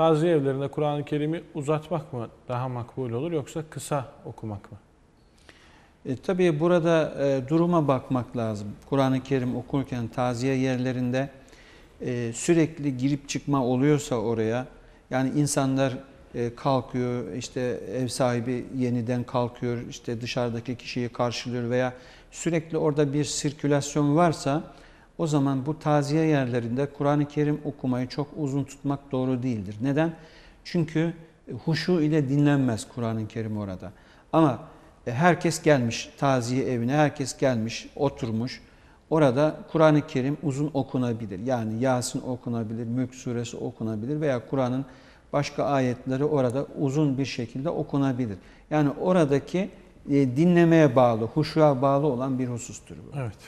Taziye evlerinde Kur'an-ı Kerim'i uzatmak mı daha makbul olur yoksa kısa okumak mı? E, tabii burada e, duruma bakmak lazım. Kur'an-ı Kerim okurken taziye yerlerinde e, sürekli girip çıkma oluyorsa oraya, yani insanlar e, kalkıyor, işte ev sahibi yeniden kalkıyor, işte dışarıdaki kişiyi karşılıyor veya sürekli orada bir sirkülasyon varsa o zaman bu taziye yerlerinde Kur'an-ı Kerim okumayı çok uzun tutmak doğru değildir. Neden? Çünkü huşu ile dinlenmez Kur'an-ı Kerim orada. Ama e, herkes gelmiş taziye evine, herkes gelmiş, oturmuş. Orada Kur'an-ı Kerim uzun okunabilir. Yani Yasin okunabilir, Mülk suresi okunabilir veya Kur'an'ın başka ayetleri orada uzun bir şekilde okunabilir. Yani oradaki e, dinlemeye bağlı, huşuğa bağlı olan bir husustur bu. Evet.